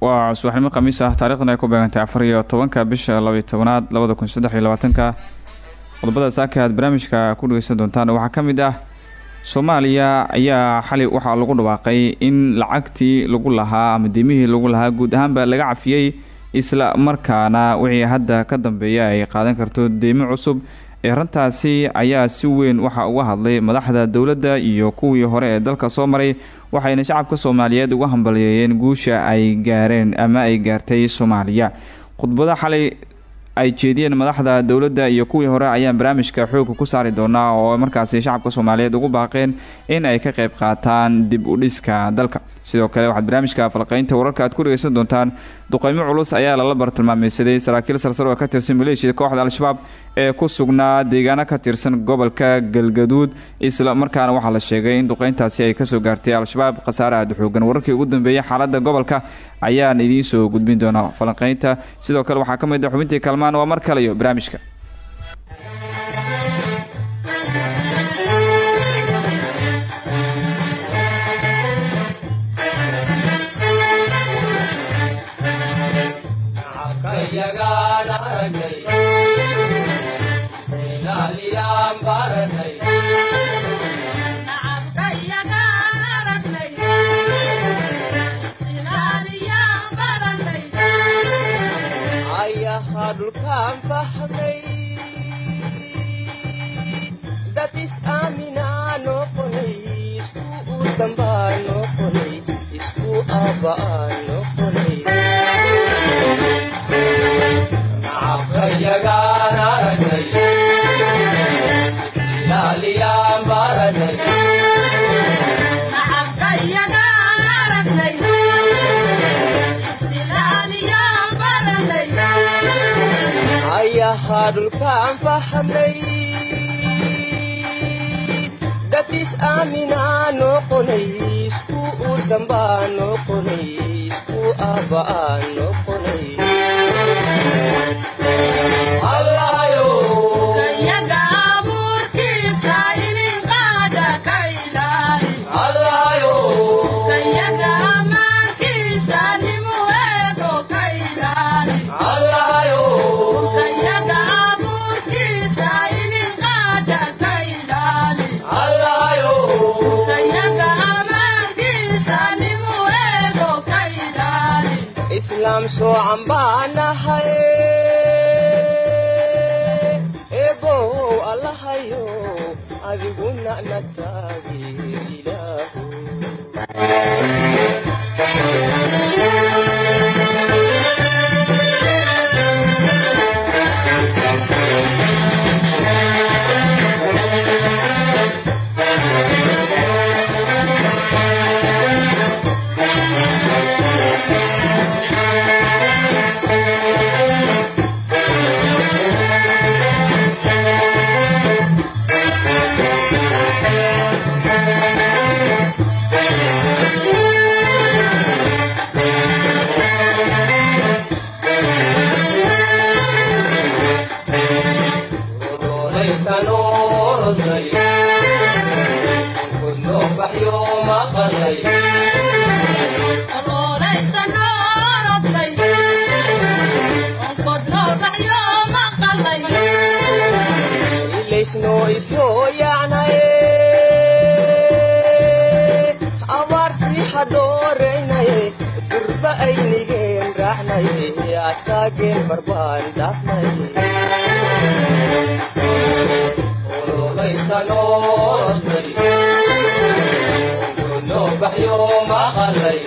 waa subaxnimo khamiis ah taarikhdan ay ku beegantay afar iyo tobanka bisha labaiyo tobanaad labada kun saddex iyo labaatanka. Qodobada saaka aad barnaamijka ku dhegeysan doontaan waxaa ka mid ah soomaaliya ayaa xali waxaa lagu dhawaaqay in lacagtii lagu lahaa ama diimihii lagu lahaa guud ahaanba laga cafiyey isla markaana wixii hadda ka dambeeya ay qaadan karto deymo cusub erantaasi ayaa si weyn waxa uga hadlay madaxda dowladda iyo kuwii hore ee dalka soo maray waxayna shacabka soomaaliyeed uga hambaliyeeyeen guusha ay gaareen ama ay gaartay soomaaliya. Khudbada xalay ay jeediyeen madaxda dowladda iyo kuwii hore ayaan barnaamijka xooga ku saari doonaa oo markaasi shacabka soomaaliyeed ugu baaqeen in ay ka qayb qaataan dib u dhiska dalka. Sidoo kale waxaad barnaamijka falqeynta wararka aad ku dhegeysan doontaan duqeymo culus ayaa lala bartilmaameysaday saraakiil sarsar oo ka tirsan maleeshiyada kooxda al-shabaab ee ku sugnaa deegaano ka tirsan gobolka galgaduud isla markaana waxaa la sheegay in duqeyntaasi ay ka soo gaartay al-shabaab khasaare aada xoogan wararkii ugu dambeeyay xaalada gobolka ayaan idiin soo gudbin doonaa falanqeynta sidoo kale waxaa ka mid ah xubintii kalmaan waa mar kale iyo barnaamijka ayahaa dhulkaan fahamnay dad is-aaminaa noqonay isku uursan baa noqonay isku aabba'aa noqonay islaam soocan baan nahay eebow allahayo adiguna nagtaagi ilaahu abaartii hadhooreynaye durba aynigeen raacnaye asaageen barbaan dhaafnaye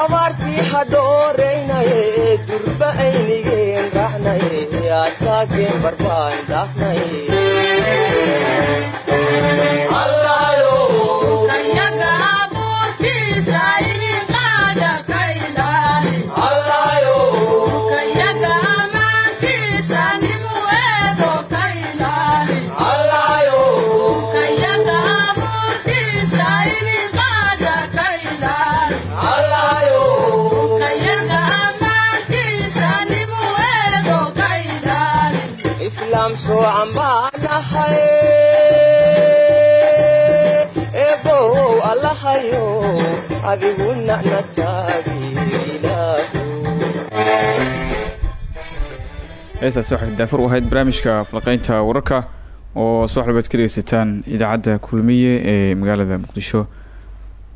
abaartii hadhooreynaye durba aynigeen raacnaye asaageen barbaan dhaafnay soocan baan daafur u ahayd barnaamijka falqeynta wararka oo soo xalbaad ka dhegeysataan idaacadda kulmiye ee magaalada muqdisho.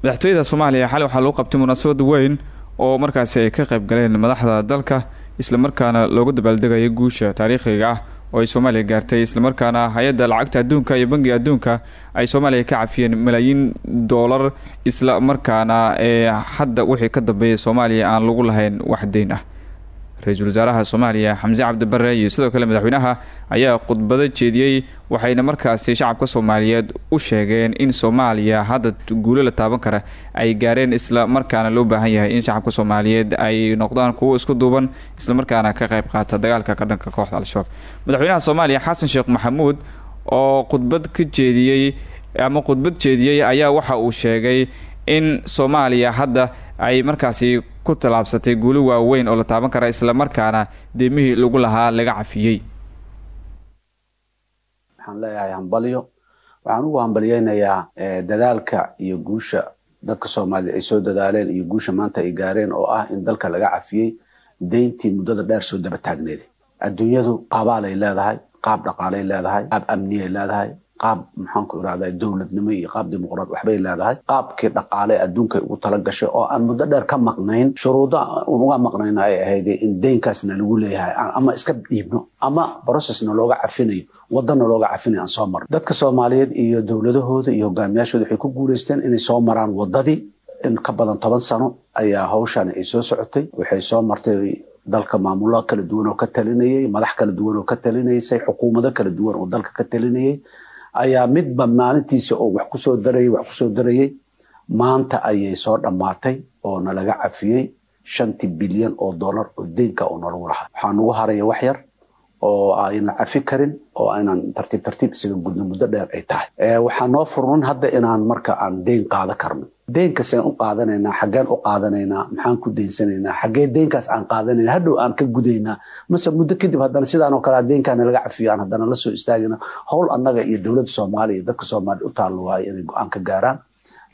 Madaxtooyada soomaaliya xalay waxaa lagu qabtay munaasabad weyn oo markaasi ay ka qayb galeen madaxda dalka islamarkaana loogu dabaaldegayo guusha taariikhiga ah oo ay soomaaliya gaartay islamarkaana hay'adda lacagta adduunka iyo bangiga adduunka ay soomaaliya ka cafiyeen malaayiin doolar isla markaana ee hadda wixii ka dambeeyay soomaaliya aan lagu lahayn wax deyn ah ra'iisul wasaaraha soomaaliya xamse cabdibare iyo sidoo kale madaxweynaha ayaa khudbado jeediyey waxayna markaasi shacabka soomaaliyeed u sheegeen in soomaaliya hadda guulo la taaban kara ay gaareen isla markaana loo baahan yahay in shacabka soomaaliyeed ay noqdaan kuwo isku duuban islamarkaana ka qayb qaata dagaalka ka dhanka kooxda al-shabaab. Madaxweynaha soomaaliya xasan sheekh maxamuud oo khudbad ka jeediyey ama khudbad jeediyey ayaa waxa uu sheegay in soomaaliya hadda ay markaasi ku tallaabsatay guulo waaweyn oo la taaban kara islamarkaana deemihii lagu lahaa laga cafiyey. Waxaan leeyahay hambalyo. Waxaan ugu hambalyeynayaa dadaalka iyo guusha dadka soomaaliyed ay soo dadaaleen iyo guusha maanta ay gaareen oo ah in dalka laga cafiyey deyntii muddada dheer soo daba taagneeda adduunyadu qaabaalay leedahay qaab dhaqaalay leedahay qaab amniyay leedahay qaab maxaanku irahda dowladnimo iyo qaab dimuqraad waxbay leedahay. Qaabkii dhaqaale adduunkay ugu tala gashay oo aan muddo dheer ka maqnayn shuruuda uga maqnayn ay ahayd in deynkaasna lagu leeyahay ama iska dhiibno ama processna looga cafinayo wadana looga cafinayo aan soo marno dadka soomaaliyeed iyo dowladahooda iyo hogaamiyaashooda waxay ku guulaysteen inay soo maraan wadadii in ka badan toban sano ayaa hawshan ay soo socotay. Waxay soo martay dalka maamulo kala duwan oo ka talinayay madax kala duwan oo ka talinaysay xukuumado kala duwan oo dalka ka talinayay ayaa midba maalintiisa oo wax ku soo darayay wax ku soo darayay. Maanta ayay soo dhammaatay oo nalaga cafiyey shantii bilyan oo dollar oo deynka oo nalagu lahaa. Waxaa nagu haraya wax yar oo ayna cafi karin oo aynan tartiib tartiib isaga gudno muddo dheer ay tahay. Waxaa noo furman hadda inaan marka aan deyn qaada karno. Deenkaseen u qaadanaynaa xaggeen u qaadanaynaa maxaan ku deynsanaynaa xaggee deynkaas aan qaadanayna hadhow aan ka gudaynaa. Mase muddo kadib haddana sidaanoo kale deynkaana laga cafiyo aan haddana la soo istaagina howl annaga iyo dowladda soomaaliya iyo dadka soomaaliya u taallo waayo inay go'aan ka gaaraan.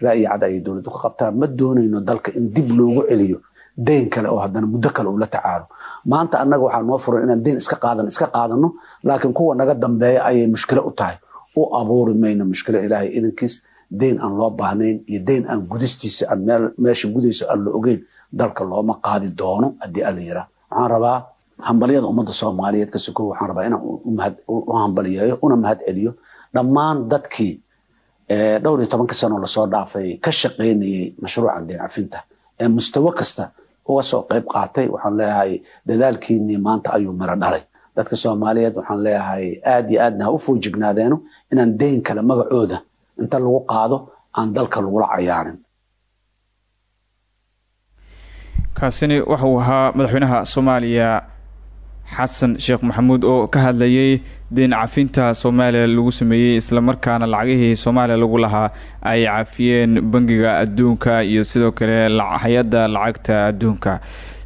Ra'yi cad ayay dowladdu ka qabtaan ma doonayno dalka in dib loogu celiyo deyn kale oo haddana muddo kale uu la tacaalo maanta annaga waxaa noo furan inaan deyn iska qaadan iska qaadano laakiin kuwa naga dambeeya ayay mushkilo u tahay. U abuuri mayno mushkilo ilaahay idankiis deyn aan loo baahnayn iyo deyn aan gudistiisa aan meesha gudayso aan la ogeyn dalka looma qaadi doono haddii alla yiraa waxaan rabaa hambalyada ummadda soomaaliyeed ka sokow waxaan rabaa inaan u hambaliyeeyo una mahad celiyo. Dhammaan dadkii dhowr iyo tobanka sano la soo dhaafay ka shaqaynayay mashruucan deyn cafinta. Ee mustawo kasta uga soo qayb qaatay waxaan leeyahay dadaalkiinii maanta ayuu miro dhalay. Dadka soomaaliyeed waxaan leeyahay aad iyo aadna ha u foojignaadeenno inaan deyn kale magacooda inta lagu qaado aan dalka lagula cayaarin kaasini waxauu ahaa madaxweynaha soomaaliya xasan sheekh maxamuud oo ka hadlayay deen cafinta soomaaliya lagu sameeyey islamarkaana lacagihii soomaaliya lagu lahaa ay cafiyeen bangiga adduunka iyo sidoo kale hay'adda lacagta adduunka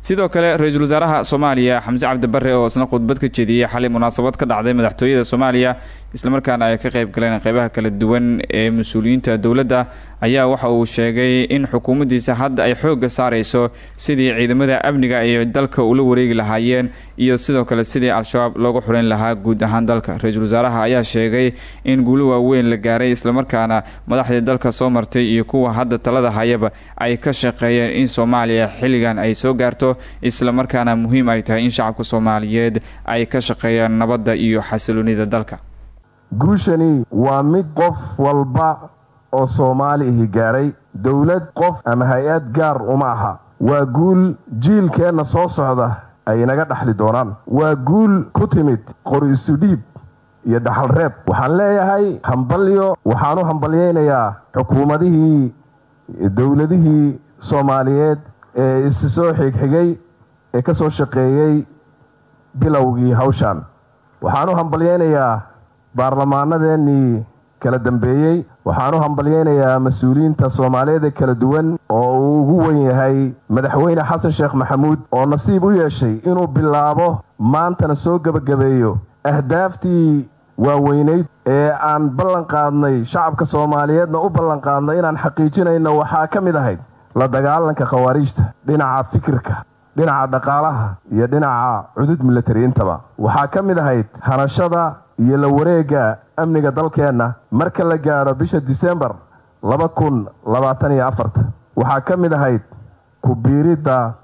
sidoo kale ra'iisul wasaaraha soomaaliya xamse cabdibare oo isna khudbad ka jeediyey xalay munaasabad ka dhacday madaxtooyada soomaaliya islamarkaana ay ka qayb galeen qeybaha kala duwan ee mas'uuliyiinta dowladda ayaa waxa uu sheegay in xukuumaddiisa hadda ay xoogga saareyso sidii ciidamada amniga ay dalka ula wareegi lahaayeen iyo sidoo kale sidii al-shabaab loogu xureyn lahaa guud ahaan dalka. Ra'iisul wasaaraha ayaa sheegay in guulo waaweyn la gaaray islamarkaana madaxdii dalka soo martay iyo kuwa hadda talada hayaba ay ka shaqeeyeen in soomaaliya xilligan ay soo gaarto islamarkaana muhiim ay tahay in shacabka soomaaliyeed ay ka shaqeeyaan nabadda iyo xasiloonida dalka. Guushani waa mid qof walba oo soomaali ihi gaaray dowlad qof ama hay'ad gaar uma aha. Waa guul jiilkeenna soo socda ay inaga dhaxli doonaan. Waa guul ku timid qori isu dhiib iyo dhaxal reeb. Waxaan leeyahay hambalyo waxaan u hambalyaynayaa xukuumadihii dowladihii soomaaliyeed ee isi soo xigxigay ee ka soo shaqeeyey bilowgii hawshan. Waxaan u hambalyaynayaa baarlamaanadeennii kala dambeeyey. Waxaan u hambalyaynayaa mas'uuliyiinta soomaaliyeed ee kala duwan oo uu ugu wen yahay madaxweyne xasan sheekh maxamuud oo nasiib u yeeshay inuu bilaabo maantana soo gebagabeeyo ahdaaftii waaweynayd ee aan ballan qaadnay shacabka soomaaliyeedna u ballan qaadnay inaan xaqiijinayno waxaa ka mid ahayd la dagaalanka khawaariijta dhinaca fikirka dhinaca dhaqaalaha iyo dhinaca cudud milatari intaba waxaa ka mid ahayd hanashada iyo la wareegga amniga dalkeenna marka la gaadho bisha disembar laba kun labaatan iyo afarta. Waxaa ka mid ahayd ku biiridda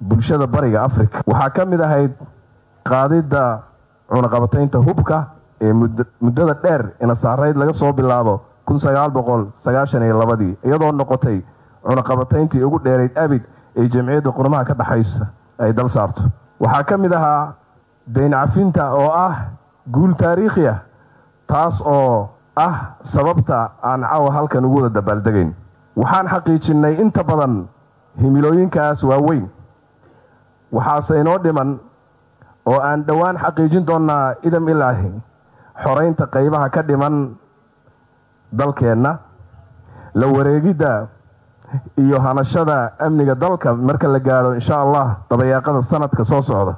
bulshada bariga afrika. Waxaa ka mid ahayd qaadidda cunaqabataynta hubka ee muddada dheer inasaarayd laga soo bilaabo kun sagaal boqol sagaashan iyo labadii iyadoo noqotay cunaqabatayntii ugu dheerayd abid ee jamciyadda qurmaha ka dhexaysa ay dal saarto. Waxaa ka mid ahaa dayn cafinta oo ah guul taariikhi ah taas oo ah sababta aan cawa halkan ugu wada dabaaldegayn waxaan xaqiijinnay inta badan himilooyinkaas waaweyn waxaase inoo dhiman oo aan dhowaan xaqiijin doonnaa idam ilaahi xoraynta qaybaha ka dhiman dalkeenna la wareegidda iyo hanashada amniga dalka marka la gaadho insha allah dabayaaqada sanadka soo socda.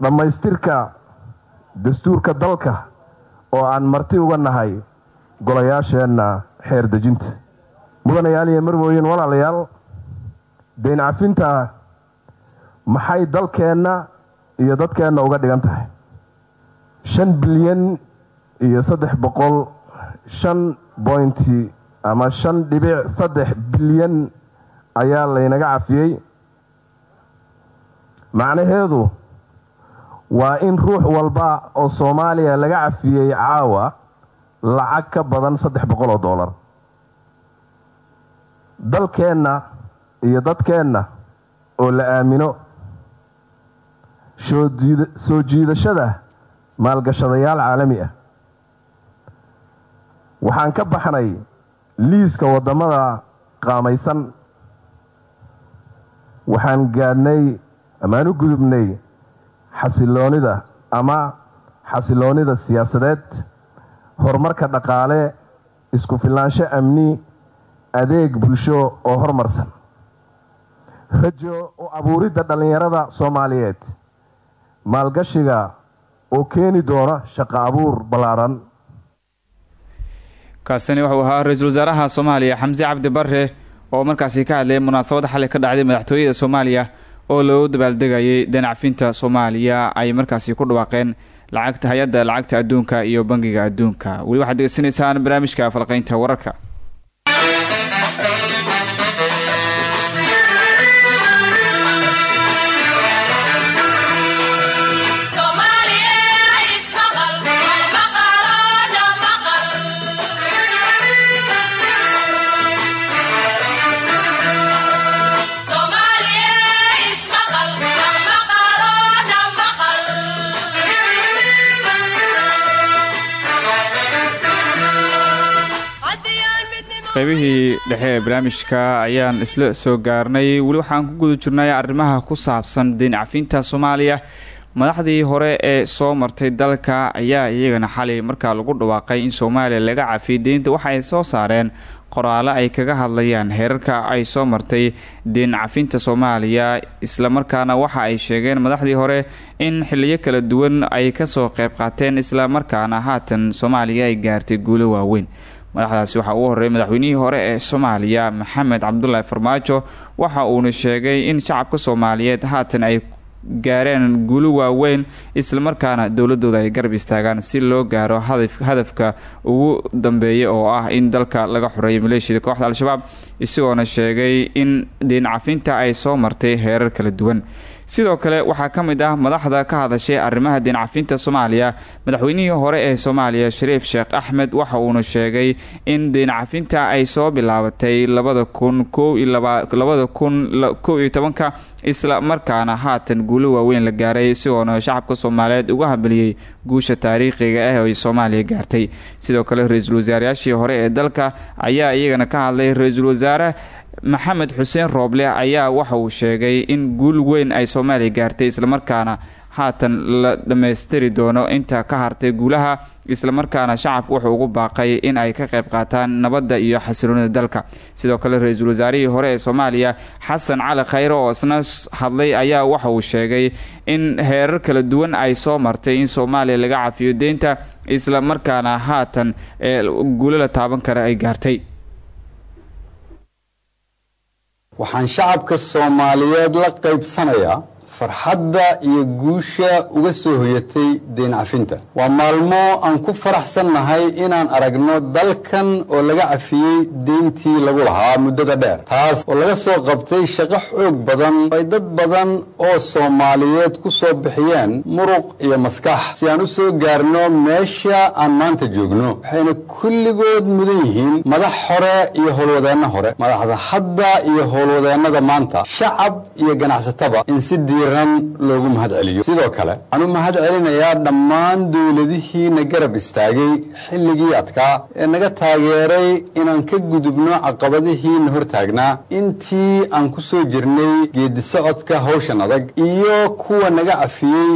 Dhammaystirka dastuurka dalka oo aan marti uga nahay golayaasheenna xeer dejinta. Mudanayaal iyo marwooyin walaalayaal dayn cafinta maxay dalkeenna iyo dadkeenna uga dhigan tahay? Shan bilyan iyo saddex boqol shan bointi ama shan dhibic saddex bilyan ayaa laynaga cafiyey. Macnaheedu waa in ruux walba oo soomaaliya laga cafiyey caawa lacag ka badan saddex boqol oo dollar. Dalkeenna iyo dadkeenna oo la aamino soo jiidashada maalgashadayaal caalami ah. Waxaan ka baxnay liiska waddamada qaamaysan. Waxaan gaadhnay amaan u gudubnay xasiloonida ama xasiloonida siyaasadeed horumarka dhaqaale isku filaansho amni adeeg bulsho oo horumarsan. Rajo u abuuridda dhallinyarada soomaaliyeed maalgashiga oo keeni doona shaqo abuur ballaaran kaasini wuxuu ahaa ra'iisul wasaaraha soomaaliya xamse cabdi bare oo markaasi ka hadlayay munaasabadda xalay ka dhacday madaxtooyada soomaaliya oo loo dabaaldegayay danacfinta soomaaliya. Ay markaasi ku dhawaaqeen lacagta hay'adda lacagta adduunka iyo bangiga adduunka. Weli waxaad degeysanaysaan barnaamijka falqaynta wararka qaybihii dhexe ee barnaamijka ayaan isla soo gaarnay. Weli waxaan ku guda jirnay arrimaha ku saabsan deyn cafinta soomaaliya. Madaxdii hore ee soo martay dalka ayaa iyagana xalay markaa lagu dhawaaqay in soomaaliya laga cafiyay deynta waxa ay soo saareen. Qoraalo ay kaga hadlayaan heerarka ay soo martay deyn cafinta soomaaliya islamarkaana waxa ay sheegeen madaxdii hore in xiliyo kala duwan ay ka soo qayb qaateen islamarkaana haatan soomaaliya ay gaartay guulo waaweyn madaxdaasi waxaa ugu horreeyay madaxweynihii hore ee soomaaliya maxamed cabdulaahi farmaajo waxa uuna sheegay in shacabka soomaaliyeed haatan ay gaareen guulo waaweyn islamarkaana dowladooda ay garab istaagaan si loo gaaro hadafka ugu dambeeya oo ah in dalka laga xoreeyo maleeshiyada kooxda al-shabaab isagoona sheegay in deyn cafinta ay soo martay heerar kala duwan sidoo kale waxaa ka mid ah madaxda ka hadashay arrimaha deencafinta soomaaliya. Madaxweynihii hore ee soomaaliya shariif sheekh axmed waxa uuna sheegay in deencafinta ay soo bilaabatay labada kun tobanka isla markaana haatan guulo waaweyn la gaaray isagoona shacabka soomaaliyeed uga habiliyey guusha taariikhiga ah ay soomaaliya gaartay. Sidoo kale ra'iisul wasaarayaashii hore ee dalka ayaa iyagana ka hadlay ra'iisul wasaare maxamed xuseen rooble ayaa waxa uu sheegay in guul weyn ay soomaaliya gaartay islamarkaana haatan la dhammaystiri doono inta ka hartay guulaha islamarkaana shacabku wuxuu ugu baaqay in ay ka qayb qaataan nabadda iyo xasiloonida dalka. Sidoo kale ra'iisul wasaarihii hore ee soomaaliya xasan cali khayre oo isna hadlay ayaa waxa uu sheegay in heerar kala duwan ay soo martay in soomaaliya laga cafiyo deynta islamarkaana haatan ee guulo la taaban kara ay gaartay waxaan shacabka soomaaliyeed la qaybsanayaa farxadda iyo guusha uga soo hoyatay deyn cafinta waa maalmo aan ku faraxsannahay inaan aragno dalkan oo laga cafiyey deyntii lagu lahaa muddada dheer. Taas oo laga soo qabtay shaqo xoog badan ay dad badan oo soomaaliyeed ku soo bixiyeen muruq iyo maskax. Si aan u soo gaarno meesha aan maanta joogno waxayna kulligood mudan yihiin madax hore iyo howlwadeenno hore madaxda hadda iyo howlwadeennada maanta shacab iyo ganacsataba in si loogu mahad sidoo kale waxaan u mahad celinayaa dhammaan dowladihii na garab istaagay xilligii adkaa ee naga taageeray inaan ka gudubno caqabadihii na hortaagnaa intii aan ku soo jirnay geedi socodka hawshan adag iyo kuwa naga cafiyey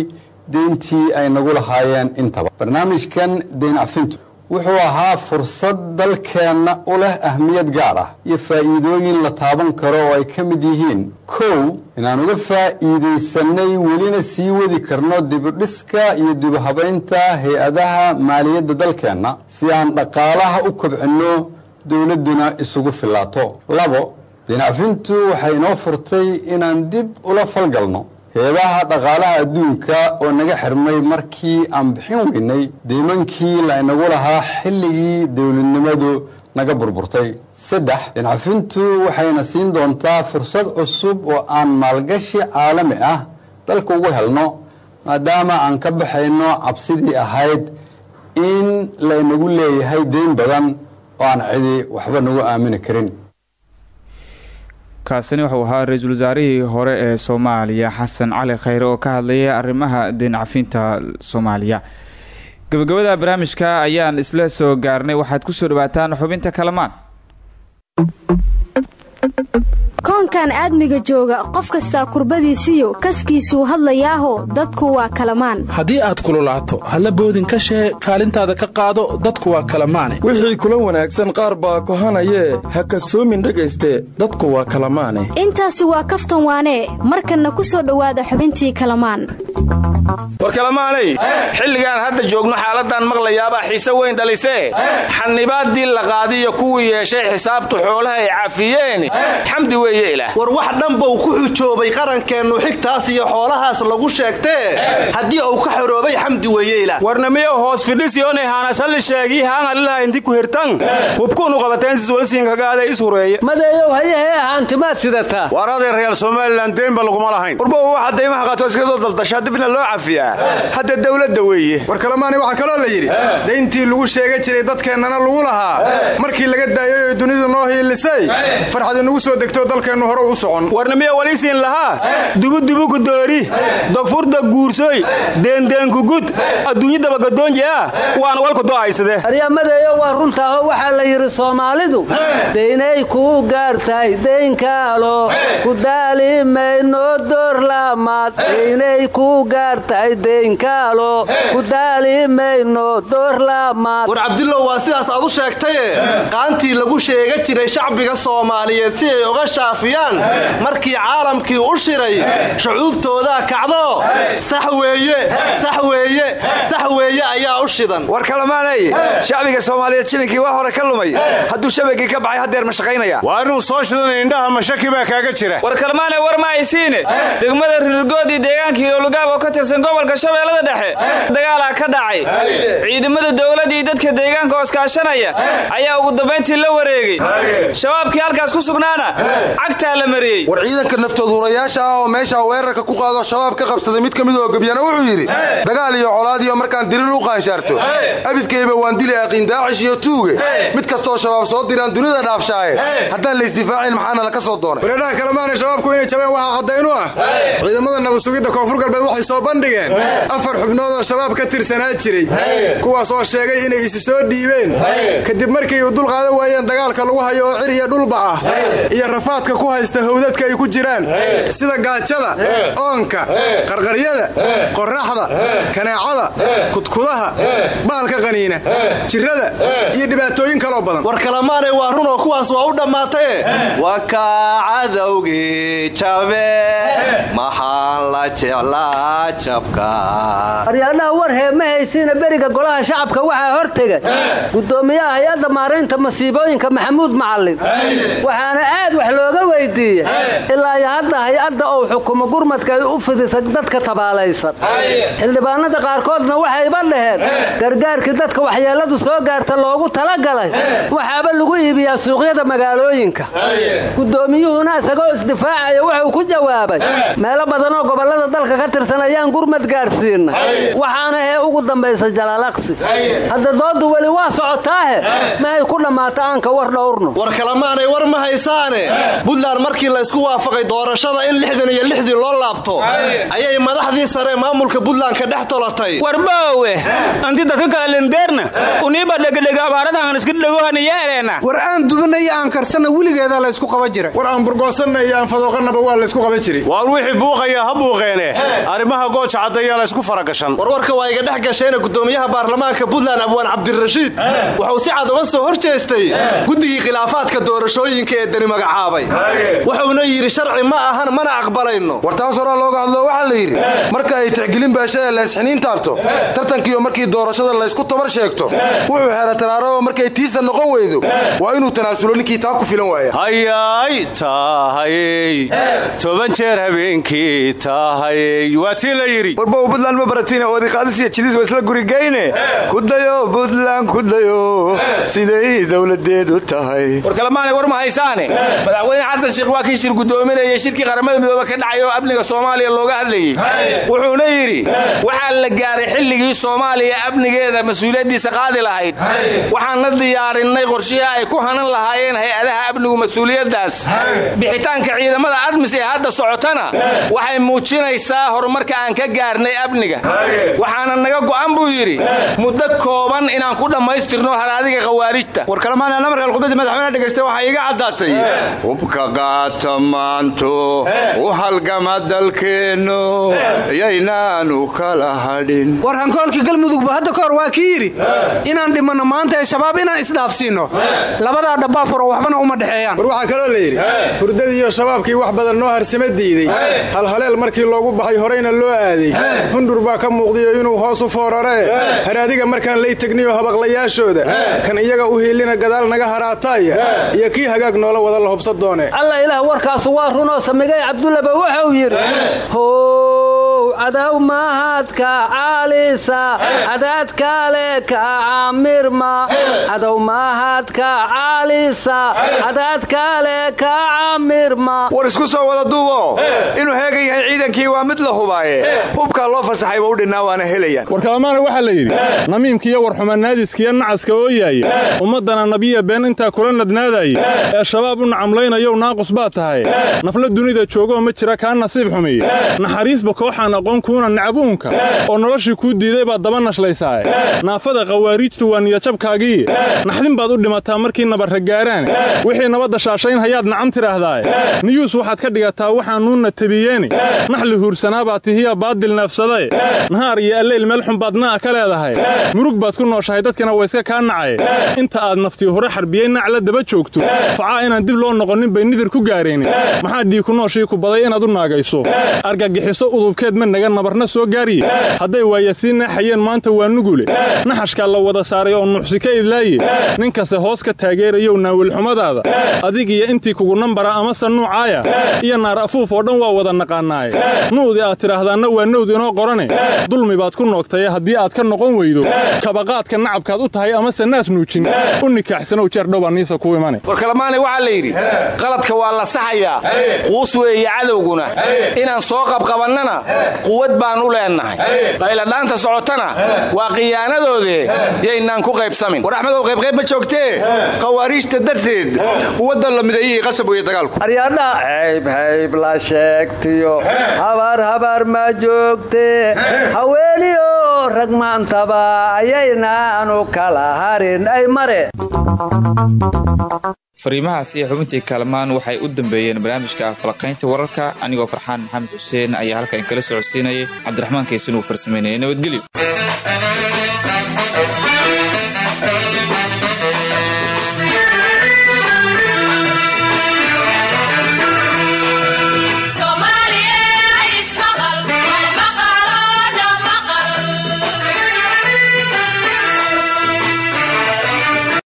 deyntii ay nagu lahaayeen intaba. Barnaamijkan deyn cafintu wuxuu ahaa fursad dalkeenna u leh ahmiyad gaar ah iyo faa'iidooyin la taaban karo oo ay ka mid yihiin. Kow inaan uga faa'iidaysanay welina sii wadi karno dibudhiska iyo dibuhabaynta hay'adaha maaliyadda dalkeenna si aan dhaqaalaha u kobcinno dowladduna isugu filaato. Labo dinacafintu waxay inoo furtay inaan dib ula falgalno heebaha dhaqaalaha adduunka oo naga xirmay markii aan bixin weynay deymankii laynagu lahaa xilligii dowladnimadu naga burburtay. Saddex dinacafintu waxayna siin doontaa fursad cusub oo aan maalgashi caalami ah dalka ugu helno maadaama aan ka baxayno cabsidii ahayd in laynagu leeyahay deyn badan oo aan cidi waxba nagu aamini karin kaasini wuxuu ahaa ra'iisul wasaarihii hore ee soomaaliya xasan cali khayre oo ka hadlayay arrimaha deyn cafinta soomaaliya. Gabagabada barnaamijka ayaan isla soo gaarnay. Waxaad ku soo dhawaataan xubinta kalamaan koonkan aadmiga jooga qof kastaa kurbadiisiyo kaskiisuu hadlayaaho dadku waa kalamaan. Haddii aad kululaato halla boodin ka shee kaalintaada ka qaado dadku waa kalamaane. Wixii kula wanaagsan qaar baa kohanayee ha kasoomin dhegayste dadku waa kalamaane. Intaasi waa kaftan waanee markanna ku soo dhowaada xubintii kalamaan. War kalamaanay? Xilligaan hadda joogno xaaladan maqlayaabaa xiise weyn dhalisee xannibaadii la qaadiyo kuwii yeeshay xisaabtu xoolaha ay cafiyeen. Xamdi ilaah war wax dhanbau ku xujoobay qarankeennu xigtaas iyo xoolahaas lagu sheegtee. Haddii uu ka xoroobay xamdi weeye ilaah warnamiyo hoos fidhisyonay haanasalli sheegii haanalilaha inti ku hirtan. Hubkuunu qabateensis walsiinkagaada is hureeye. Madeeyow hayahee ahaantimaad sidataa war adeerayaal somalilan deynba laguma lahayn. Warba waxa daymaha qaato iskadoo daldashaa dibna loo cafiyaa. Hadda dawladda weeye. War kalamaani waxaa kaloo la yidhi. Dayntii lagu sheega jiray dadkeennana lagu lahaa. Markii laga daayay dunidu noo hiilisay farxad inugu soo degto dalkeennu hore u socon. Warnamiyo waliisiin lahaa? Dubudubuku doori. Dogfurda guursoy deendeenkugud adduunyadabagadoonjea waan walku do'aysade. Aryamadeeyo waa runtaaho waxaa la yidhi soomaalidu daynay kuu gaartay daynkaalo ku daali mayno doorlaamaad daynay kuu gaartay daynkaalo ku daali mayno doorlaamaad war cabdullow waa sidaas aad u sheegtaye? Qaantii lagu sheega jiray shacbiga soomaaliyeed si ay uga shaafiyaan markii caalamkii u shiray shucuubtoodaa kacdo. Sax weeye sax weeye sax weeye ayaa u shidan. War kalamaanay shacbiga soomaaliyeed shilinkii waa hore ka lumay. Hadduu shabagii ka baxay haddeer ma shaqaynaya. Waa inuu soo shidan indhaha mashaki baa kaaga jira. War kalmaane war ma haysiine degmada rirgoodii deegaankii lowlagaab oo ka tirsan gobolka shabeellada dhexe dagaalaa ka dhacay. Ciidamada dowladii dadka deegaanka ooskaashanaya ayaa ugu dambayntii la wareegay. Shabaabkii halkaas ku sugnaana cagtaa la mariyey. War ciidanka naftoodurayaasha ah oo meesha weerarka ku qaado shabaab ka qabsaday mid ka mid oo gebyana wuxuu yidhi dagaal iyo colaad iyo markaan diriir u qaanshaarto. Abidkayba waan dili aqiin daacish iyo tuuge. Mid kastoo shabaab soo diraan dunida dhaafshaaye. Haddaan la isdifaacin maxaana laka soo doonay. Wareedhaha kalemaanay shabaabku inay jabeen waxaa caddayn u ah. Ciidamada nabadsugidda koonfur galbeed waxay soo bandhigeen. Afar xubnood oo shabaab ka tirsanaa jiray. Kuwaas oo sheegay inay isi soo dhiibeen. Kadib markii u dul qaadan waayeen dagaalka lagu hayo oo cir iyo dhulba ah. Iyo rafaadka ku haysta howdadka ay ku jiraan sida gaajada oonka qarqaryada qorraxda kaneecada kudkudaha bahalka qaniina jirrada iyo dhibaatooyin kaloo badan. War kalamaanay waa run oo kuwaas waa u dhammaataye waa kaa cadowgii jabe. Maxaan la jeclaa jabka. Aryaadhaha war heema haysiina beriga golaha shacabka waxaa hortega gudoomiyaha hay'adda maaraynta masiibooyinka maxamuud macallin waxaana aad wax looga weydiiya ilaa iyo hadda hay'adda uu xukumo gurmadka ay u fidisa dadka tabaalaysan. Xildhibaanada qaarkoodna waxayba dhaheen. Gargaarkii dadka waxyeelladu soo gaarta loogu talagalay. Waxaaba lagu iibiyaa suuqyada magaalooyinka. Gudoomiyuhuna isagoo isdifaacaya wuxuu ku jawaabay. Meelo badanoo gobollada dalka ka tirsan ayaan gurmad gaadhsiina waxaana hee ugu dambaysa jalaalaqsi hadda doodu weli waa socotaahe. Mahay ku dhammaata aanka war dhowrno. War kalamaanay war ma haysaane buntland markii laysku waafaqay doorashada in lixdan iyo lixdii loo laabto ayay madaxdii sare maamulka buntland ka dhex tolatay. Warbaawe anti dadka kale lendeerna uniiba dhegedhega abaaradahan iska dhegohana yeereena war aan dubana iyo aan karsanna weligeedaa laysku qaba jiray. War aan burgoosanna iyo aan fadooqannaba waa laysku qaban jiray. Waar wixii buuqaya ha buuqeene. Arrimaha gooja caddayaa laysku faragashan. Warwarka waa iga dhex gasheena gudoomiyaha baarlamaanka buntland abwaan cabdirashiid. Wuxuu si cad uga soo hor jeestay guddigii khilaafaadka doorashooyinka ee dani magacaabay wuxuuna yidhi sharci ma ahan mana aqbalayno. War taas horaa looga hadlo waxaa la yidhi marka ay tixgelin beeshada laysxiniin taabto tartankiiyo markii doorashada laysku tabar sheegto wuxuu hera taraaraba markay tiisa noqon weydo. Waa inuu tanaasulo ninkii taa ku filan waaya hayay taahayey toban jeer habeenkii taahayey waa tii la yidhi. Warbow buntland ma baratiin oodiqaalisiya jidiis waa isla gurigayne kudayo buntland kudayo siday dowladeedu tahay. War kalemaanay war ma haysaane madaxweyne xasan sheekh waa kii shir gudoominayay shirkii qaramada midoobe ka dhacay oo amniga soomaaliya looga hadlayey wuxuuna yidhi waxaa la gaaray xilligii soomaaliya amnigeeda mas'uuliyaddiisa qaadi lahayd. Waxaan la diyaarinay qorshihii ay ku hanan lahaayeen hay'adaha amnigu mas'uuliyaddaas. Bixitaanka ciidamada admis ee hadda socotana waxay muujinaysaa horumarka aan ka gaarnay amniga waxaana naga go'an buu yidhi muddo kooban inaan ku dhammaystirno haraadiga khawaarijta. War kalemaana namarka khudbadii madaxweyne dhegaysta waxaa iiga caddaatay hubka qaata maanto u halgama dalkeennu yaynaanu kala hadhin war hankoolkii galmudugba hadda kahor waa kii yidhi inaan dhimanno maanta ee shabaab inaan isdhaafsiinno. Labadaa dhabbaa furo waxbana uma dhexeeyaan. War waxaa kaloo la yidhi hurdadii iyo shabaabkii wax badan noo harsima diiday halhaleel markii loogu baxay horeyna loo aaday. Hundur baa ka muuqdiyo inuu hoos u fooraree haraadiga markaan lay tegniyo habaqlayaashooda kan iyaga u hiilina gadaal naga haraataaya iyo kii hagaag noola wada la hobsa doone alla ilaah warkaasu waa runoo samigay. Cabdullaba wuxuu yidhi how cadow mahadka caalisa cadaadkaale ka caamirma. Cadow mahadka caalisa cadaadkaale ka caamirma. War isku soo wada duubo inuu heegan yahay ciidankii waa mid la hubaaye. Hubkaa loo fasaxayba u dhinnaa waana helayaan war kalamaana waxaa la yidhi namiimkiiyo warxumanaadiskiiyo nacaska oo yaaya ummaddana nabiya been intaa kula nadnaadaya ee shabaab u nacamlaynayow naaqus baa tahay. Nafla dunida joogoo ma jira kaa nasiib xumiye naxariisba kooxaan aqoon kuuna nacabuunka oo noloshii kuu diiday baad daba nashlaysaay naafada khawaariijtu waa niyajabkaagii naxdin baad u dhimataa markii nabarra gaaraan wixii nabadda shaashayn hayaad nacam tidhaahdaae niyuus waxaad ka dhigataa waxaanuunna tebiyeeni. Naxli huursanaa baa tihiya baadil neefsadae nahaar iyo alleyl meel xun baad na'a ka leedahay. Murug baad ku nooshahay dadkana wayska kaa nacaye inta aad naftii hore xarbiyey nacla daba joogto. Facaa inaan dib loo noqonin bay nidir ku gaaraynin maxaa dhiig ku nooshii ku baday inaad u naagayso? Argagixiso udubkeed ma naga nabarna soo gaariye hadday waaya sii naaxayeen maanta waa nugule. Naxashkaa la wada saaray oo nuuxsi ka idlaaye nin kaste hoos ka taageerayow naawilxumadaada adig iyo intii kugu nambara amase nuucaaya iyo naar afuuf oo dhan waa wada naqaannaaye nu'di aad tidhaahdaanna waa nowd inoo qorane. Dulmi baad ku noogtaye haddii aad ka noqon weydo. Kabaqaadka nacabkaad u tahay amase naas nuujin. U nikaaxsanow jeer dhowbaa niisa ku imane warkalamaanay waxaa la yidhi qaladka waa la saxayaa. Quus weeye cadowguna. Inaan soo qabqabannana quwad baan u leennahay qayladhaanta socotana waa khiyaanadoodee yaynaan ku qaybsamin. War axmedow qaybqayb ma joogtee? Khawaariijta darteed uwadda la mideeyey qasab weeye dagaalku. Aryadha hayb hayb la sheegtiyo. Habar habar ma joogte haweeniyo rag maantaba ayaynaanu kala harin. Ay mare. Fariimahaasi xubintii kaalmaan waxay u dambeeyeen barnaamijka falaqaynta wararka. Anigoo farxaan maxamed xuseen ayaa halkan kala socodsiinayay. Cabdiraxmaan kaysan uu farsameynaya nabadgelyo